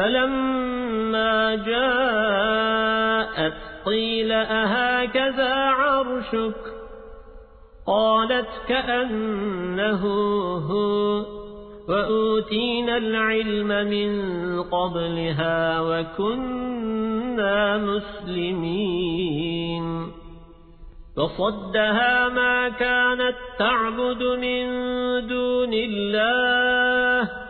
فلما جاءت قيل أهكذا عرشك؟ قالت كأنه هو وأوتينا العلم من قبلها وكنا مسلمين. فصدها ما كانت تعبد من دون الله